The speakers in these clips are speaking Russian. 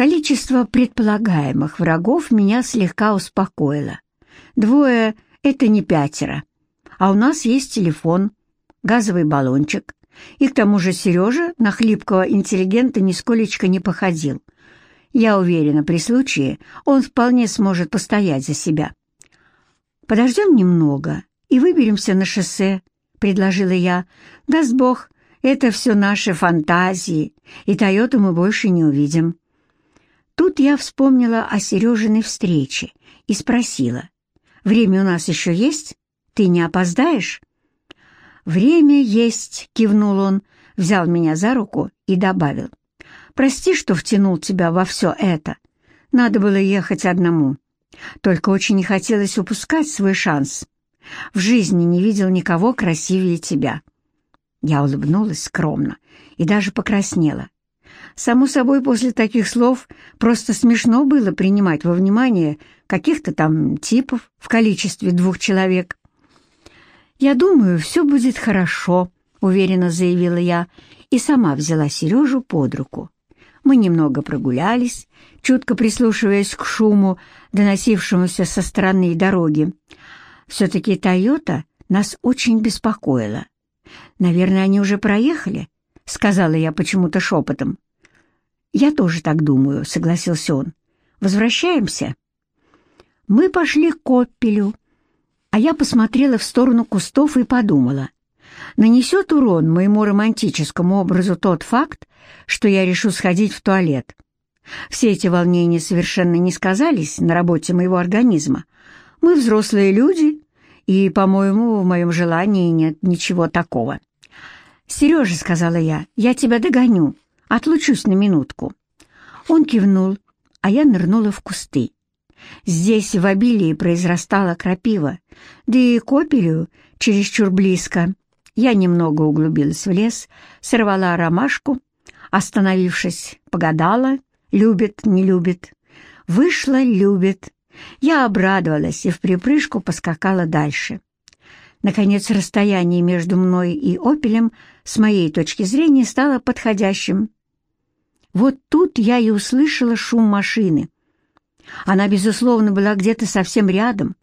Количество предполагаемых врагов меня слегка успокоило. Двое — это не пятеро. А у нас есть телефон, газовый баллончик. И к тому же Сережа на хлипкого интеллигента нисколечко не походил. Я уверена, при случае он вполне сможет постоять за себя. «Подождем немного и выберемся на шоссе», — предложила я. «Даст Бог, это все наши фантазии, и Тойоту мы больше не увидим». Тут я вспомнила о Сережиной встрече и спросила, «Время у нас еще есть? Ты не опоздаешь?» «Время есть», — кивнул он, взял меня за руку и добавил. «Прости, что втянул тебя во все это. Надо было ехать одному. Только очень не хотелось упускать свой шанс. В жизни не видел никого красивее тебя». Я улыбнулась скромно и даже покраснела. Само собой, после таких слов просто смешно было принимать во внимание каких-то там типов в количестве двух человек. «Я думаю, все будет хорошо», — уверенно заявила я, и сама взяла Сережу под руку. Мы немного прогулялись, чутко прислушиваясь к шуму, доносившемуся со стороны дороги. Все-таки «Тойота» нас очень беспокоила. «Наверное, они уже проехали», — сказала я почему-то шепотом. «Я тоже так думаю», — согласился он. «Возвращаемся?» Мы пошли к Коппелю, а я посмотрела в сторону кустов и подумала, нанесет урон моему романтическому образу тот факт, что я решу сходить в туалет. Все эти волнения совершенно не сказались на работе моего организма. Мы взрослые люди, и, по-моему, в моем желании нет ничего такого. «Сережа», — сказала я, — «я тебя догоню, отлучусь на минутку». Он кивнул, а я нырнула в кусты. Здесь в обилии произрастала крапива, да и к опелю чересчур близко. Я немного углубилась в лес, сорвала ромашку, остановившись, погадала, любит, не любит. Вышла, любит. Я обрадовалась и в припрыжку поскакала дальше. Наконец, расстояние между мной и «Опелем» с моей точки зрения стало подходящим. Вот тут я и услышала шум машины. Она, безусловно, была где-то совсем рядом,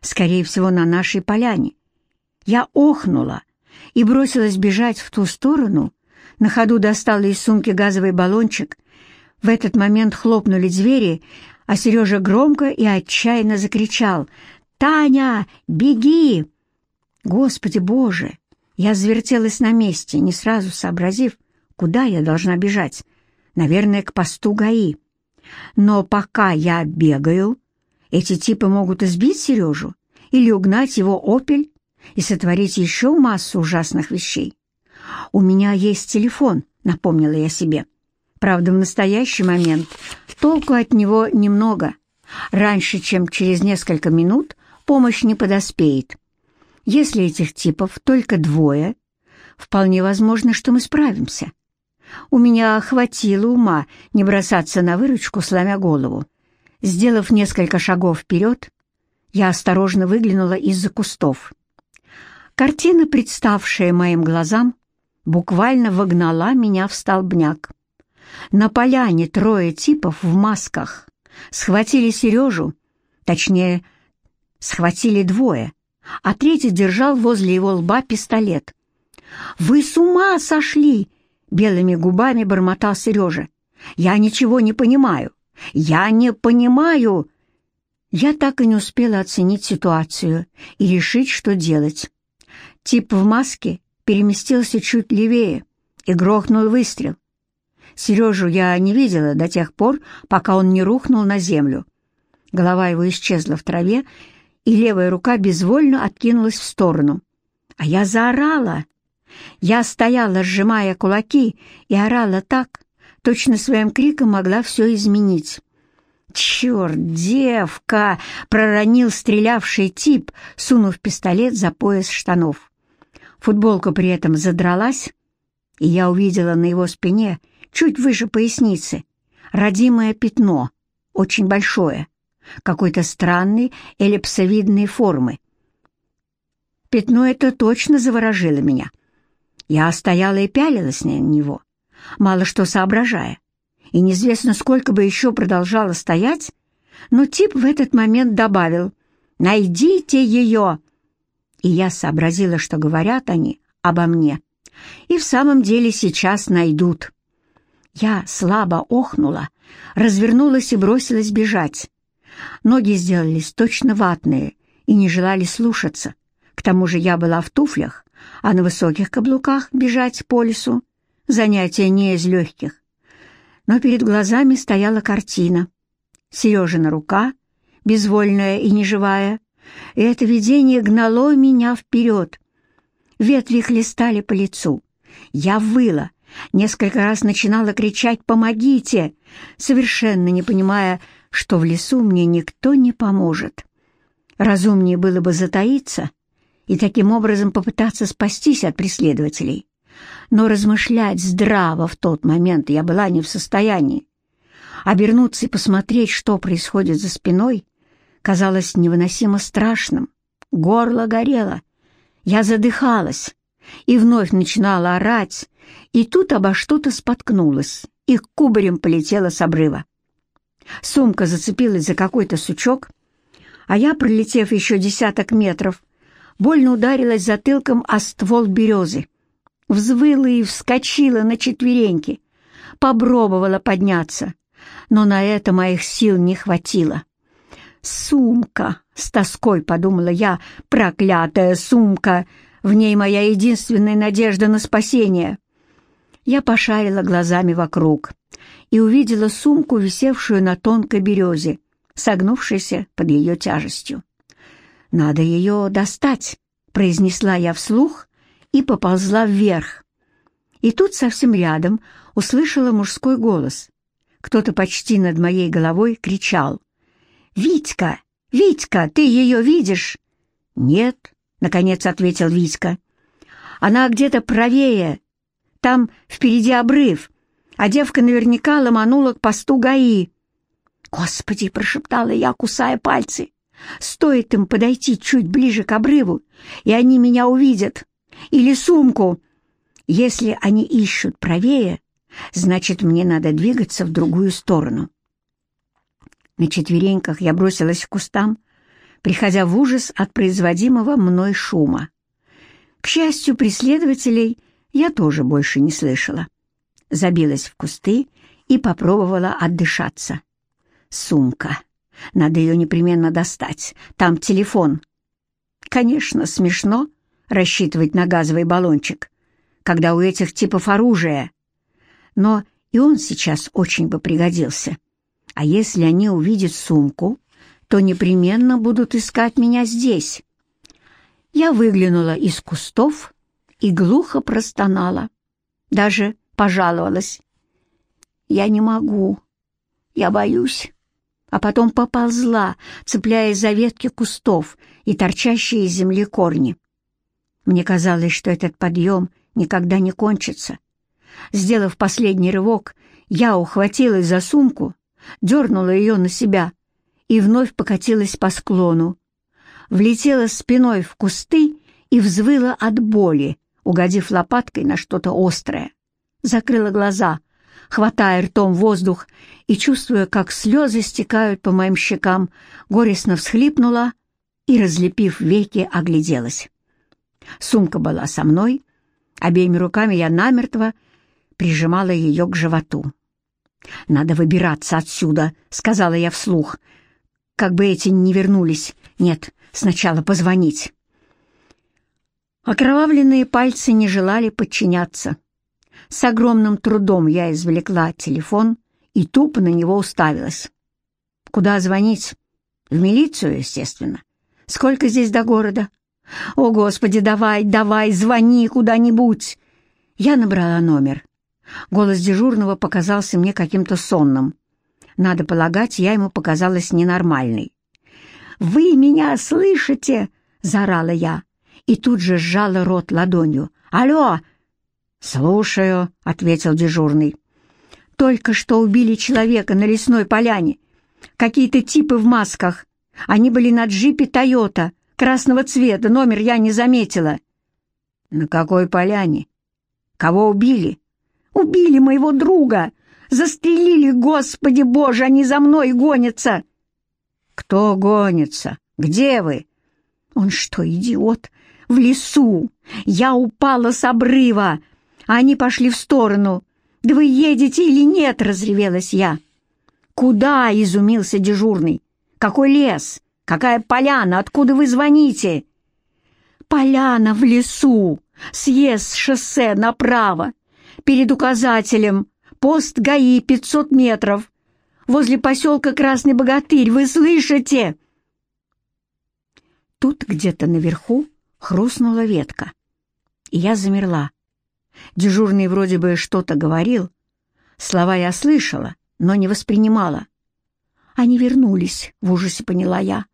скорее всего, на нашей поляне. Я охнула и бросилась бежать в ту сторону, на ходу достала из сумки газовый баллончик. В этот момент хлопнули двери, а Сережа громко и отчаянно закричал «Таня, беги!» Господи Боже! Я завертелась на месте, не сразу сообразив, куда я должна бежать. Наверное, к посту ГАИ. Но пока я бегаю, эти типы могут избить Сережу или угнать его «Опель» и сотворить еще массу ужасных вещей. «У меня есть телефон», — напомнила я себе. Правда, в настоящий момент толку от него немного. Раньше, чем через несколько минут, помощь не подоспеет. Если этих типов только двое, вполне возможно, что мы справимся. У меня хватило ума не бросаться на выручку, сломя голову. Сделав несколько шагов вперед, я осторожно выглянула из-за кустов. Картина, представшая моим глазам, буквально вогнала меня в столбняк. На поляне трое типов в масках схватили Сережу, точнее, схватили двое, а третий держал возле его лба пистолет. «Вы с ума сошли!» — белыми губами бормотал Сережа. «Я ничего не понимаю! Я не понимаю!» Я так и не успела оценить ситуацию и решить, что делать. Тип в маске переместился чуть левее и грохнул выстрел. Сережу я не видела до тех пор, пока он не рухнул на землю. Голова его исчезла в траве, и левая рука безвольно откинулась в сторону. А я заорала. Я стояла, сжимая кулаки, и орала так, точно своим криком могла все изменить. «Черт, девка!» — проронил стрелявший тип, сунув пистолет за пояс штанов. Футболка при этом задралась, и я увидела на его спине, чуть выше поясницы, родимое пятно, очень большое какой-то странной эллипсовидной формы. Пятно это точно заворожило меня. Я стояла и пялилась на него, мало что соображая, и неизвестно, сколько бы еще продолжала стоять, но тип в этот момент добавил «Найдите ее!» И я сообразила, что говорят они обо мне. И в самом деле сейчас найдут. Я слабо охнула, развернулась и бросилась бежать. Ноги сделались точно ватные и не желали слушаться. К тому же я была в туфлях, а на высоких каблуках бежать по лесу — занятие не из легких. Но перед глазами стояла картина. Сережина рука, безвольная и неживая, и это видение гнало меня вперед. Ветви хлестали по лицу. Я выла, несколько раз начинала кричать «Помогите!», совершенно не понимая, что в лесу мне никто не поможет. Разумнее было бы затаиться и таким образом попытаться спастись от преследователей. Но размышлять здраво в тот момент я была не в состоянии. Обернуться и посмотреть, что происходит за спиной, казалось невыносимо страшным. Горло горело. Я задыхалась и вновь начинала орать, и тут обо что-то споткнулась и кубарем полетела с обрыва. Сумка зацепилась за какой-то сучок, а я, пролетев еще десяток метров, больно ударилась затылком о ствол березы. Взвыла и вскочила на четвереньки, попробовала подняться, но на это моих сил не хватило. «Сумка!» — с тоской подумала я. «Проклятая сумка! В ней моя единственная надежда на спасение!» Я пошарила глазами вокруг и увидела сумку, висевшую на тонкой березе, согнувшейся под ее тяжестью. «Надо ее достать», — произнесла я вслух и поползла вверх. И тут совсем рядом услышала мужской голос. Кто-то почти над моей головой кричал. «Витька! Витька, ты ее видишь?» «Нет», — наконец ответил Витька. «Она где-то правее. Там впереди обрыв, а девка наверняка ломанула к посту ГАИ». «Господи!» — прошептала я, кусая пальцы. «Стоит им подойти чуть ближе к обрыву, и они меня увидят. Или сумку. Если они ищут правее, значит, мне надо двигаться в другую сторону». На четвереньках я бросилась к кустам, приходя в ужас от производимого мной шума. К счастью, преследователей я тоже больше не слышала. Забилась в кусты и попробовала отдышаться. Сумка. Надо ее непременно достать. Там телефон. Конечно, смешно рассчитывать на газовый баллончик, когда у этих типов оружие. Но и он сейчас очень бы пригодился. А если они увидят сумку, то непременно будут искать меня здесь. Я выглянула из кустов и глухо простонала. Даже пожаловалась. «Я не могу. Я боюсь». А потом поползла, цепляясь за ветки кустов и торчащие из земли корни. Мне казалось, что этот подъем никогда не кончится. Сделав последний рывок, я ухватилась за сумку дернула ее на себя и вновь покатилась по склону. Влетела спиной в кусты и взвыла от боли, угодив лопаткой на что-то острое. Закрыла глаза, хватая ртом воздух и, чувствуя, как слезы стекают по моим щекам, горестно всхлипнула и, разлепив веки, огляделась. Сумка была со мной, обеими руками я намертво прижимала ее к животу. «Надо выбираться отсюда», — сказала я вслух. «Как бы эти не вернулись. Нет, сначала позвонить». Окровавленные пальцы не желали подчиняться. С огромным трудом я извлекла телефон и тупо на него уставилась. «Куда звонить?» «В милицию, естественно. Сколько здесь до города?» «О, Господи, давай, давай, звони куда-нибудь!» Я набрала номер. Голос дежурного показался мне каким-то сонным. Надо полагать, я ему показалась ненормальной. «Вы меня слышите?» — заорала я, и тут же сжала рот ладонью. «Алло!» «Слушаю», — ответил дежурный. «Только что убили человека на лесной поляне. Какие-то типы в масках. Они были на джипе «Тойота», красного цвета, номер я не заметила». «На какой поляне? Кого убили?» Убили моего друга!» — Застрелили, Господи Боже, они за мной гонятся!» «Кто гонится? Где вы?» «Он что, идиот? В лесу! Я упала с обрыва, они пошли в сторону. Да вы едете или нет?» — разревелась я. «Куда?» — изумился дежурный. «Какой лес? Какая поляна? Откуда вы звоните?» «Поляна в лесу! Съезд с шоссе направо! Перед указателем пост ГАИ 500 метров! Возле поселка Красный Богатырь! Вы слышите?» Тут где-то наверху хрустнула ветка, и я замерла. Дежурный вроде бы что-то говорил. Слова я слышала, но не воспринимала. Они вернулись, в ужасе поняла я.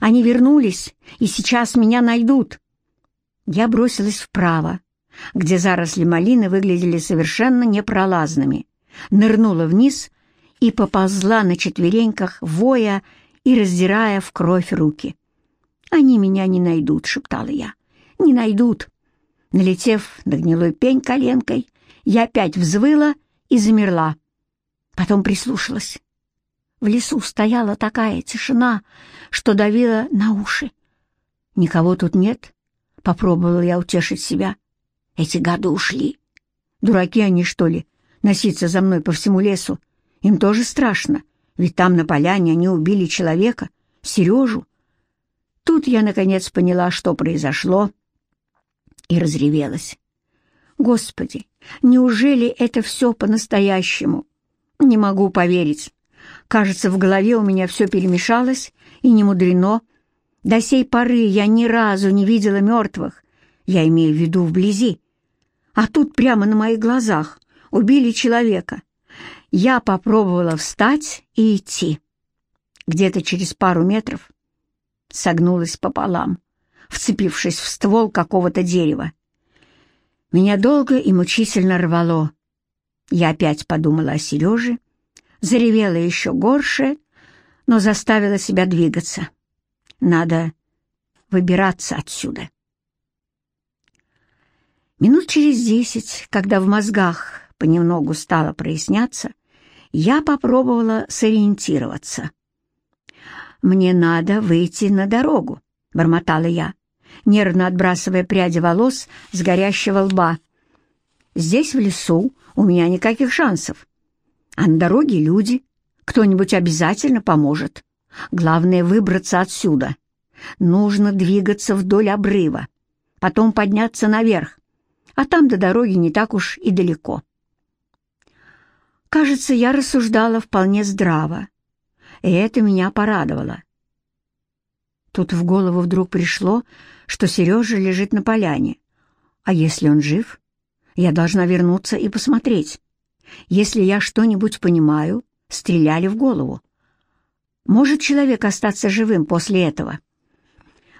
Они вернулись, и сейчас меня найдут. Я бросилась вправо, где заросли малины выглядели совершенно непролазными, нырнула вниз и поползла на четвереньках, воя и раздирая в кровь руки. «Они меня не найдут», — шептала я. «Не найдут». Налетев на гнилой пень коленкой, я опять взвыла и замерла. Потом прислушалась. В лесу стояла такая тишина, что давила на уши. «Никого тут нет?» — попробовала я утешить себя. «Эти гады ушли. Дураки они, что ли, носиться за мной по всему лесу? Им тоже страшно, ведь там на поляне они убили человека, Сережу. Тут я, наконец, поняла, что произошло, и разревелась. Господи, неужели это все по-настоящему? Не могу поверить. Кажется, в голове у меня все перемешалось, и не мудрено. До сей поры я ни разу не видела мертвых, я имею в виду вблизи. А тут прямо на моих глазах убили человека. Я попробовала встать и идти. Где-то через пару метров согнулась пополам, вцепившись в ствол какого-то дерева. Меня долго и мучительно рвало. Я опять подумала о Сереже, заревела еще горше, но заставила себя двигаться. Надо выбираться отсюда. Минут через десять, когда в мозгах понемногу стало проясняться, я попробовала сориентироваться. «Мне надо выйти на дорогу», — бормотала я, нервно отбрасывая пряди волос с горящего лба. «Здесь, в лесу, у меня никаких шансов. А на дороге люди. Кто-нибудь обязательно поможет. Главное — выбраться отсюда. Нужно двигаться вдоль обрыва, потом подняться наверх, а там до дороги не так уж и далеко. Кажется, я рассуждала вполне здраво, и это меня порадовало. Тут в голову вдруг пришло, что Сережа лежит на поляне. А если он жив, я должна вернуться и посмотреть. Если я что-нибудь понимаю, стреляли в голову. Может человек остаться живым после этого?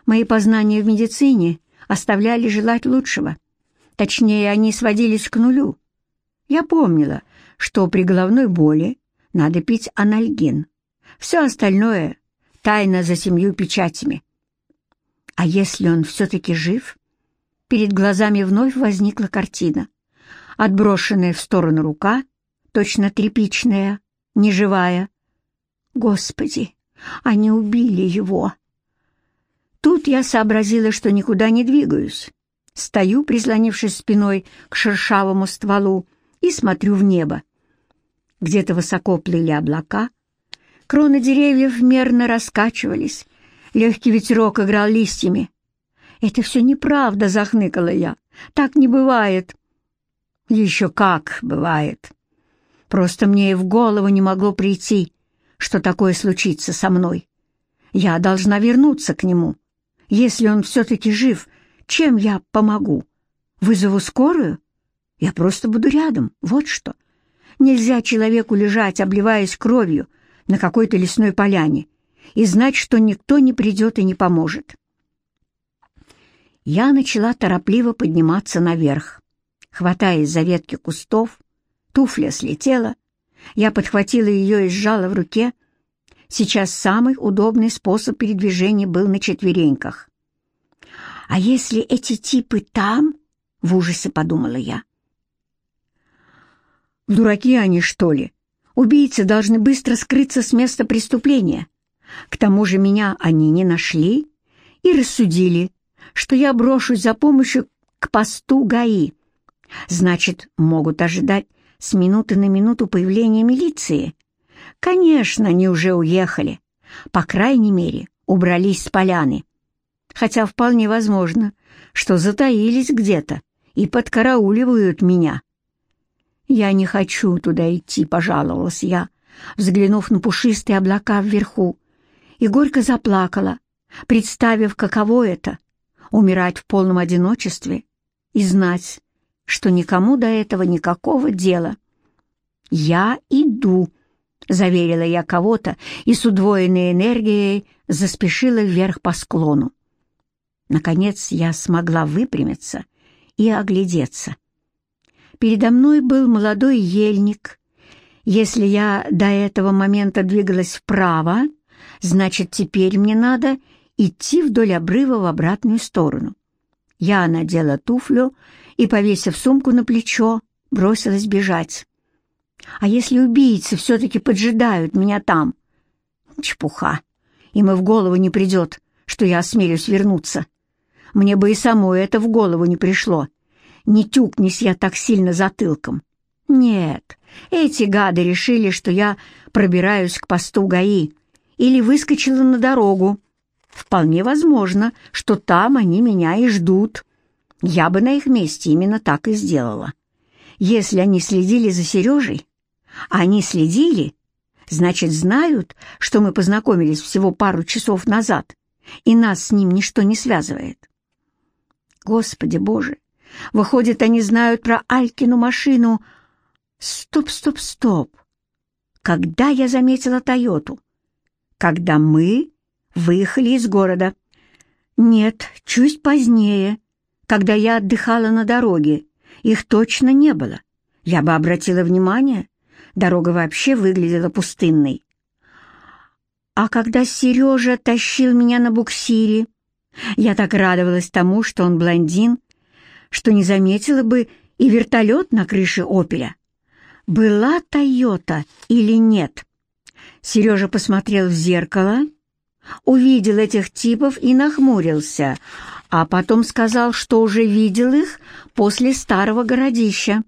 Мои познания в медицине оставляли желать лучшего. Точнее, они сводились к нулю. Я помнила, что при головной боли надо пить анальгин. Все остальное — тайна за семью печатями. А если он все-таки жив? Перед глазами вновь возникла картина. Отброшенная в сторону рука, точно тряпичная, неживая. Господи, они убили его. Тут я сообразила, что никуда не двигаюсь. Стою, прислонившись спиной к шершавому стволу, и смотрю в небо. Где-то высоко плыли облака, кроны деревьев мерно раскачивались, легкий ветерок играл листьями. «Это все неправда», — захныкала я. «Так не бывает». «Еще как бывает. Просто мне и в голову не могло прийти, что такое случится со мной. Я должна вернуться к нему. Если он все-таки жив, чем я помогу? Вызову скорую? Я просто буду рядом, вот что. Нельзя человеку лежать, обливаясь кровью, на какой-то лесной поляне и знать, что никто не придет и не поможет. Я начала торопливо подниматься наверх. Хватаясь за ветки кустов, туфля слетела, я подхватила ее и сжала в руке. Сейчас самый удобный способ передвижения был на четвереньках. «А если эти типы там?» — в ужасе подумала я. «Дураки они, что ли?» Убийцы должны быстро скрыться с места преступления. К тому же меня они не нашли и рассудили, что я брошусь за помощью к посту ГАИ. Значит, могут ожидать с минуты на минуту появления милиции. Конечно, они уже уехали. По крайней мере, убрались с поляны. Хотя вполне возможно, что затаились где-то и подкарауливают меня. «Я не хочу туда идти», — пожаловалась я, взглянув на пушистые облака вверху, и горько заплакала, представив, каково это — умирать в полном одиночестве и знать, что никому до этого никакого дела. «Я иду», — заверила я кого-то и с удвоенной энергией заспешила вверх по склону. Наконец я смогла выпрямиться и оглядеться. Передо мной был молодой ельник. Если я до этого момента двигалась вправо, значит, теперь мне надо идти вдоль обрыва в обратную сторону. Я надела туфлю и, повесив сумку на плечо, бросилась бежать. А если убийцы все-таки поджидают меня там? Чепуха. Им и в голову не придет, что я осмелюсь вернуться. Мне бы и самой это в голову не пришло. Не тюкнись я так сильно затылком. Нет, эти гады решили, что я пробираюсь к посту ГАИ или выскочила на дорогу. Вполне возможно, что там они меня и ждут. Я бы на их месте именно так и сделала. Если они следили за Сережей, они следили, значит, знают, что мы познакомились всего пару часов назад, и нас с ним ничто не связывает. Господи Боже, выходит, они знают про Алькину машину. Стоп, стоп, стоп. Когда я заметила Тойоту? Когда мы выехали из города. Нет, чуть позднее, когда я отдыхала на дороге. Их точно не было. Я бы обратила внимание. Дорога вообще выглядела пустынной. А когда Сережа тащил меня на буксире, я так радовалась тому, что он блондин, что не заметила бы и вертолет на крыше «Опеля». Была «Тойота» или нет? Сережа посмотрел в зеркало, увидел этих типов и нахмурился, а потом сказал, что уже видел их после старого городища.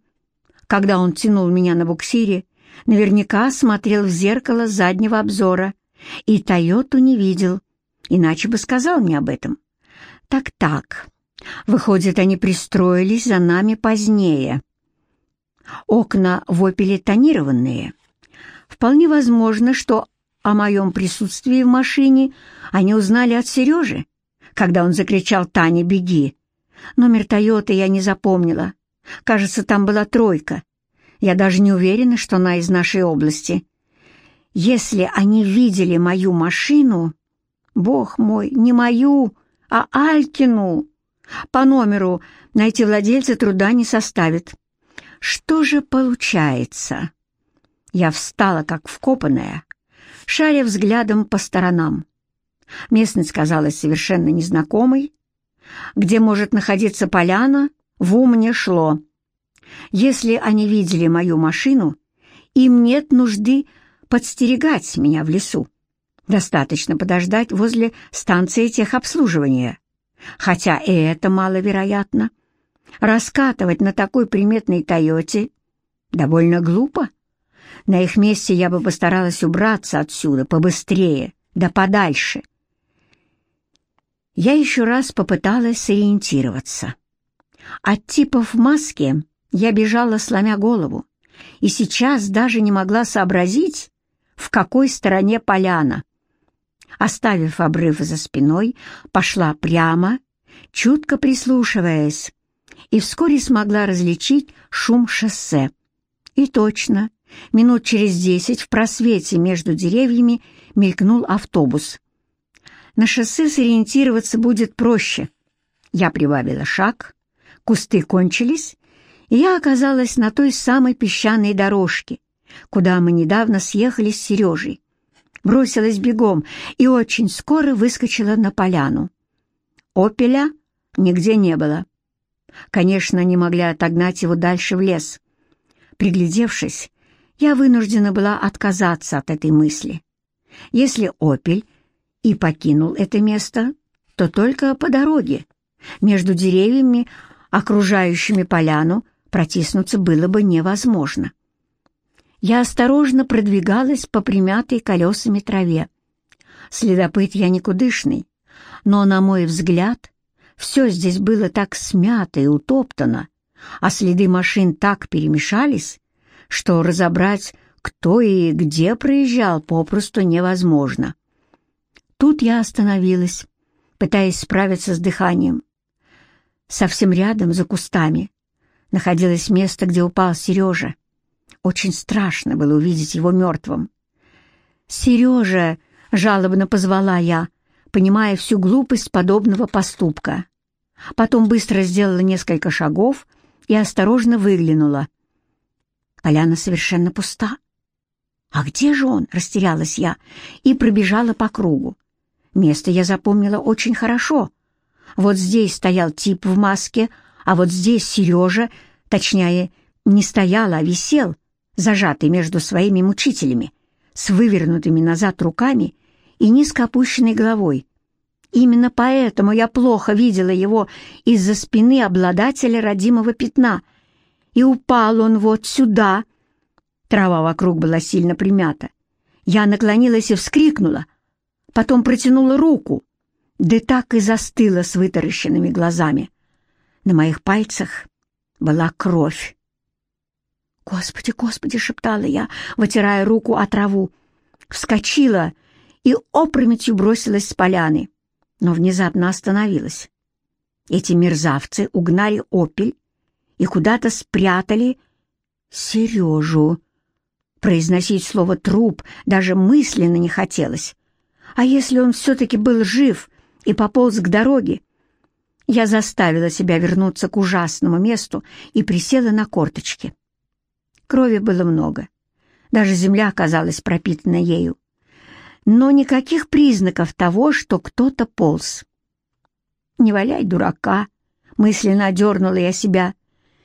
Когда он тянул меня на буксире, наверняка смотрел в зеркало заднего обзора и «Тойоту» не видел, иначе бы сказал мне об этом. Так-так, выходит, они пристроились за нами позднее. Окна в «Опеле» тонированные. Вполне возможно, что о моем присутствии в машине они узнали от Сережи, когда он закричал «Таня, беги!». Номер «Тойоты» я не запомнила. Кажется, там была тройка. Я даже не уверена, что она из нашей области. Если они видели мою машину... Бог мой, не мою, а Алькину. По номеру найти владельца труда не составит. Что же получается? Я встала, как вкопанная, шаря взглядом по сторонам. Местность казалась совершенно незнакомой. Где может находиться поляна, в ум не шло. Если они видели мою машину, им нет нужды подстерегать меня в лесу. Достаточно подождать возле станции техобслуживания. Хотя и это маловероятно. Раскатывать на такой приметной «Тойоте» довольно глупо. На их месте я бы постаралась убраться отсюда побыстрее, да подальше. Я еще раз попыталась сориентироваться. От типов в маске я бежала, сломя голову, и сейчас даже не могла сообразить, в какой стороне поляна. Оставив обрыв за спиной, пошла прямо, чутко прислушиваясь, и вскоре смогла различить шум шоссе. И точно, минут через десять в просвете между деревьями мелькнул автобус. На шоссе сориентироваться будет проще. Я прибавила шаг, кусты кончились, и я оказалась на той самой песчаной дорожке, куда мы недавно съехали с Сережей бросилась бегом и очень скоро выскочила на поляну. Опеля нигде не было. Конечно, не могли отогнать его дальше в лес. Приглядевшись, Я вынуждена была отказаться от этой мысли. Если «Опель» и покинул это место, то только по дороге. Между деревьями, окружающими поляну, протиснуться было бы невозможно. Я осторожно продвигалась по примятой колесами траве. Следопыт я никудышный, но, на мой взгляд, все здесь было так смято и утоптано, а следы машин так перемешались, что разобрать, кто и где проезжал, попросту невозможно. Тут я остановилась, пытаясь справиться с дыханием. Совсем рядом, за кустами, находилось место, где упал Сережа. Очень страшно было увидеть его мертвым. «Сережа!» — жалобно позвала я, понимая всю глупость подобного поступка. Потом быстро сделала несколько шагов и осторожно выглянула. Поляна совершенно пуста. «А где же он?» — растерялась я и пробежала по кругу. Место я запомнила очень хорошо. Вот здесь стоял тип в маске, а вот здесь Сережа, точнее, не стоял, а висел, зажатый между своими мучителями, с вывернутыми назад руками и низко опущенной головой. Именно поэтому я плохо видела его из-за спины обладателя родимого пятна. И упал он вот сюда. Трава вокруг была сильно примята. Я наклонилась и вскрикнула, потом протянула руку, да так и застыла с вытаращенными глазами. На моих пальцах была кровь. «Господи, Господи!» — шептала я, вытирая руку о траву. Вскочила и опрометью бросилась с поляны но внезапно остановилась. Эти мерзавцы угнали «Опель» и куда-то спрятали Сережу. Произносить слово «труп» даже мысленно не хотелось. А если он все-таки был жив и пополз к дороге? Я заставила себя вернуться к ужасному месту и присела на корточки. Крови было много. Даже земля оказалась пропитана ею но никаких признаков того, что кто-то полз. «Не валяй дурака!» — мысленно одернула я себя.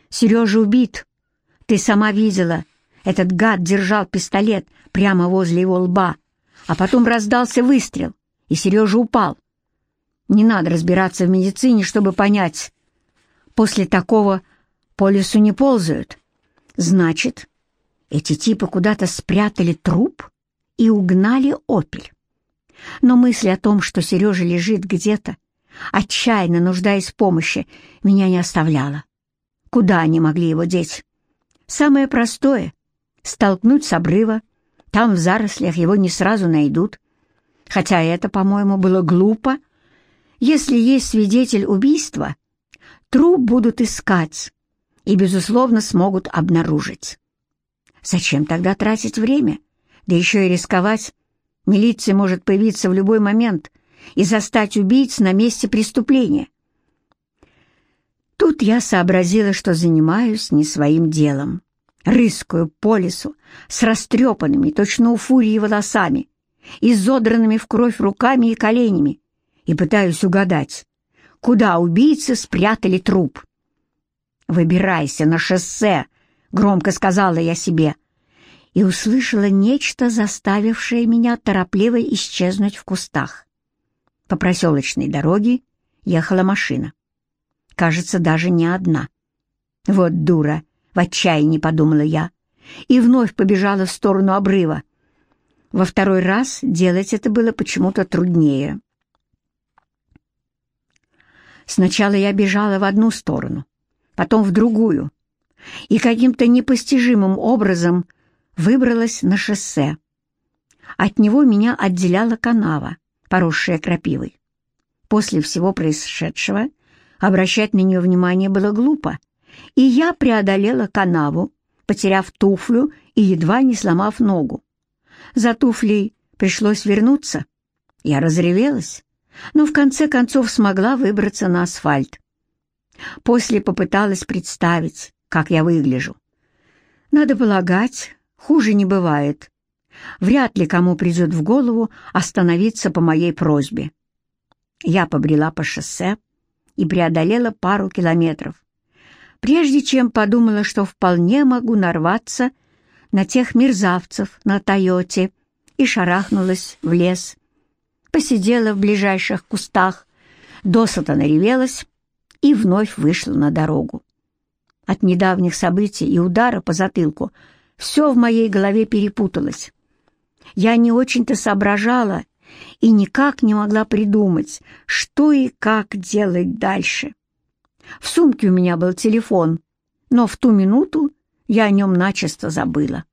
«Сережа убит. Ты сама видела. Этот гад держал пистолет прямо возле его лба, а потом раздался выстрел, и Сережа упал. Не надо разбираться в медицине, чтобы понять. После такого по лесу не ползают. Значит, эти типы куда-то спрятали труп?» и угнали «Опель». Но мысль о том, что Сережа лежит где-то, отчаянно нуждаясь в помощи, меня не оставляла. Куда они могли его деть? Самое простое — столкнуть с обрыва. Там в зарослях его не сразу найдут. Хотя это, по-моему, было глупо. Если есть свидетель убийства, труп будут искать и, безусловно, смогут обнаружить. Зачем тогда тратить время? — да еще и рисковать. Милиция может появиться в любой момент и застать убийц на месте преступления. Тут я сообразила, что занимаюсь не своим делом. Рыскаю по лесу с растрепанными, точно у фурии волосами, изодранными в кровь руками и коленями, и пытаюсь угадать, куда убийцы спрятали труп. «Выбирайся на шоссе», — громко сказала я себе, и услышала нечто, заставившее меня торопливо исчезнуть в кустах. По проселочной дороге ехала машина. Кажется, даже не одна. Вот дура, в отчаянии подумала я, и вновь побежала в сторону обрыва. Во второй раз делать это было почему-то труднее. Сначала я бежала в одну сторону, потом в другую, и каким-то непостижимым образом выбралась на шоссе. От него меня отделяла канава, поросшая крапивой. После всего происшедшего обращать на нее внимание было глупо, и я преодолела канаву, потеряв туфлю и едва не сломав ногу. За туфлей пришлось вернуться. Я разревелась, но в конце концов смогла выбраться на асфальт. После попыталась представить, как я выгляжу. Надо полагать, Хуже не бывает. Вряд ли кому придет в голову остановиться по моей просьбе. Я побрела по шоссе и преодолела пару километров, прежде чем подумала, что вполне могу нарваться на тех мерзавцев на «Тойоте» и шарахнулась в лес. Посидела в ближайших кустах, досыта наревелась и вновь вышла на дорогу. От недавних событий и удара по затылку все в моей голове перепуталось. Я не очень-то соображала и никак не могла придумать, что и как делать дальше. В сумке у меня был телефон, но в ту минуту я о нем начисто забыла.